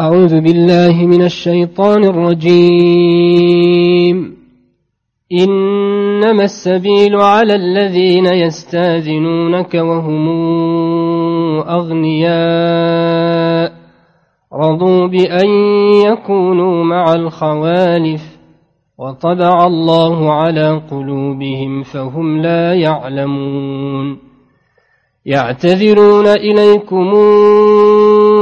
أعوذ بالله من الشيطان الرجيم. إنما السبيل على الذين يستاذنونك وهم أغنياء. رضوا بأن يكونوا مع الخوالف. وطبع الله على قلوبهم فهم لا يعلمون. يعتذرون إليكم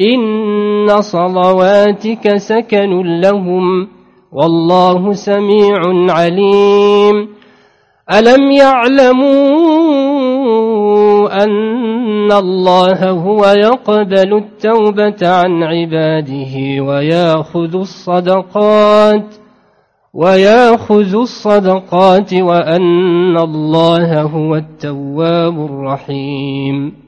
إن صلواتك سكن لهم والله سميع عليم ألم يعلموا أن الله هو يقبل التوبة عن عباده وياخذ الصدقات ؟ وياخذ الصدقات وأن الله هو التواب الرحيم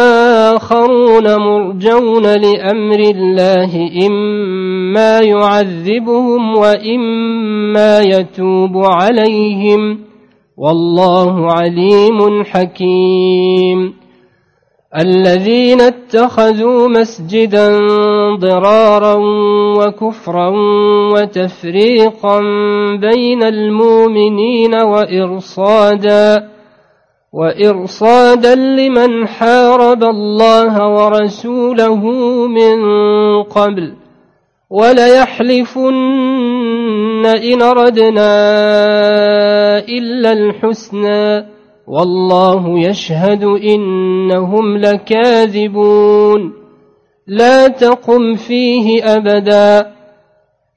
وآخرون مرجون لأمر الله إما يعذبهم وإما يتوب عليهم. والله عليم حكيم. الذين اتخذوا مسجدا ضرارا وكفرا وتفريقا بين المؤمنين وإرصادا وإرصادا لمن حارب الله ورسوله من قبل وليحلفن إن ردنا إلا الحسنى والله يشهد إنهم لكاذبون لا تقم فيه أبدا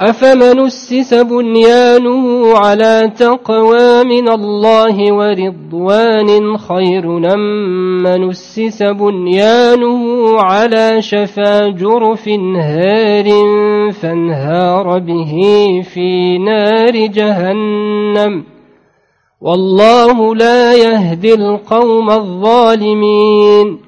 أفمن اسس بنيانه على تقوى من الله ورضوان خير من اسس بنيانه على شفا جرف هار فانهار به في نار جهنم والله لا يهدي القوم الظالمين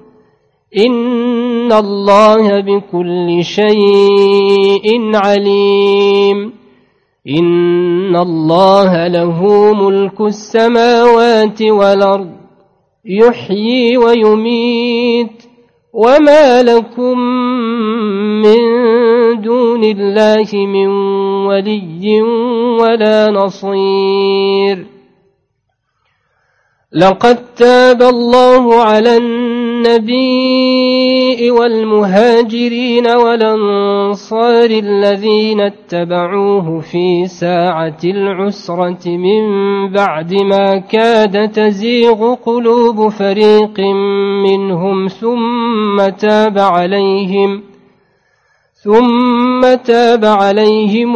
إن الله بكل شيء عليم إن الله له ملك السماوات والأرض يحيي ويميت. وما لكم من دون الله من ولي ولا نصير. لقد تاب الله على الناس النبي والمهاجرين والأنصار الذين اتبعوه في ساعة العسرة من بعد ما كاد تزيغ قلوب فريق منهم ثم تاب عليهم ثم تاب عليهم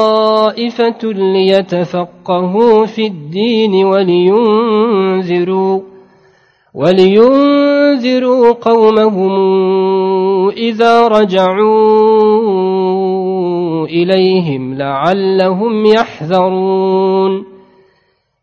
طائفة ليتفقهوا في الدين ولينذروا ولينذروا قومهم إذا رجعوا إليهم لعلهم يحذرون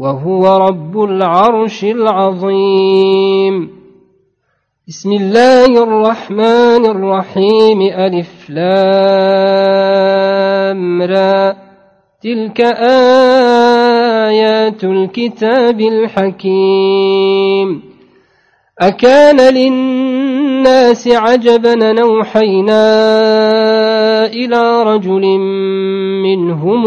وهو رب العرش العظيم. بسم الله الرحمن الرحيم. ألف لام را. تلك آيات الكتاب الحكيم. أكان للناس عجبا نوحينا إلى رجل منهم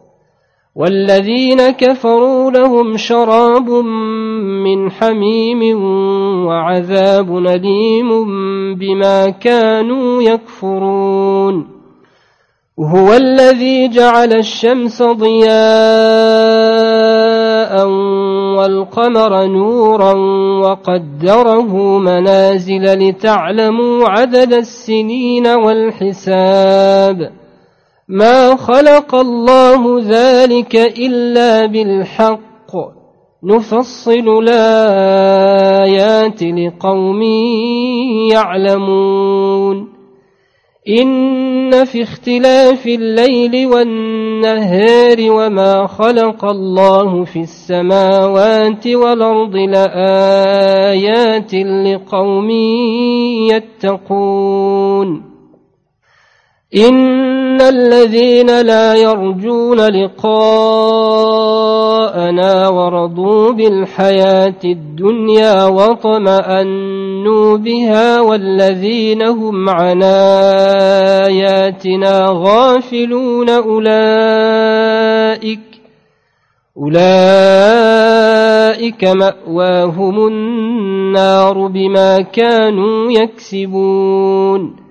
والذين كفروا لهم شراب من حميم وعذاب أليم بما كانوا يكفرون. هو الذي جعل الشمس ضياء والقمر نورا وقدره منازل لتعلموا عدد السنين والحساب. ما خلق الله ذلك إلا بالحق. نفصل الآيات لقوم يعلمون. إن في اختلاف الليل والنهار وما خلق الله في السماوات والأرض لآيات لقوم يتقون. إن الذين لا يرجون لقاءنا ورضوا بالحياة الدنيا وطمأنوا بها والذين هم عن آياتنا غافلون أولئك أولئك مأواهم النار بما كانوا يكسبون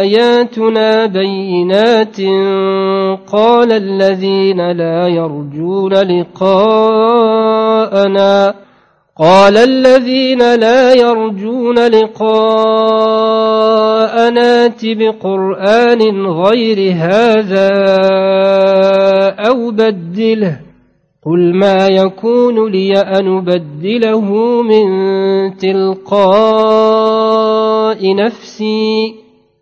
آياتنا بينات قال الذين لا يرجون لقاءنا قال الذين لا يرجون لقاءنا بقرآن غير هذا أو بدله قل ما يكون لي أن أبدله من تلقاء نفسي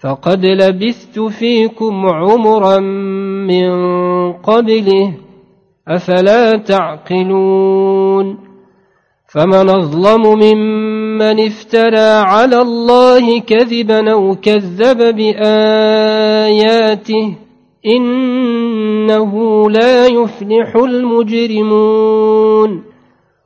فقد لبثت فيكم عمرا من قبله أفلا تعقلون فمن أظلم ممن افترى على الله كذبا أو كذب بآياته إنه لا يفلح المجرمون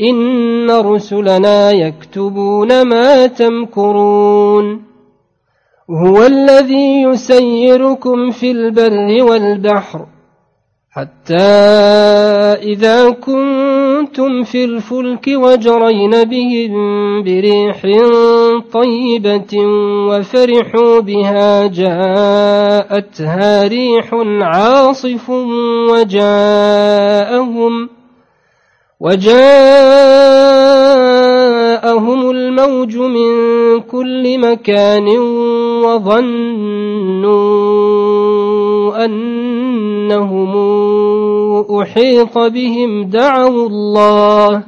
إن رسلنا يكتبون ما تمكرون هو الذي يسيركم في البر والبحر حتى إذا كنتم في الفلك وجرين بهم بريح طيبة وفرحوا بها جاءتها ريح عاصف وجاءهم وجاءهم الموج من كل مكان وظنوا أنهم أحيط بهم دعوا الله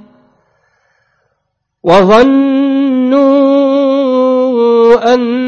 وظنوا أن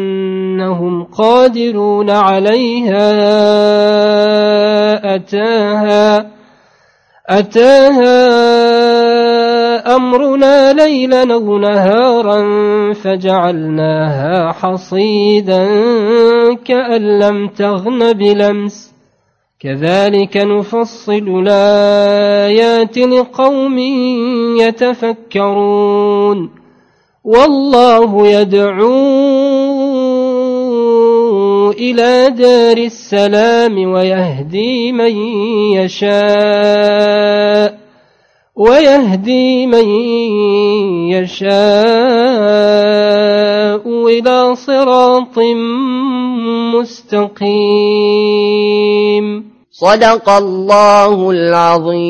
أنهم قادرون عليها. أتاها أتاها أمرنا ليلا نهارا فجعلناها حصيدا كأن لم تغن بلمس. كذلك نفصل الآيات لقوم يتفكرون. والله يدعو إلى دار السلام ويهدي من يشاء ويهدي من يشاء إلى صراط مستقيم. صدق الله العظيم.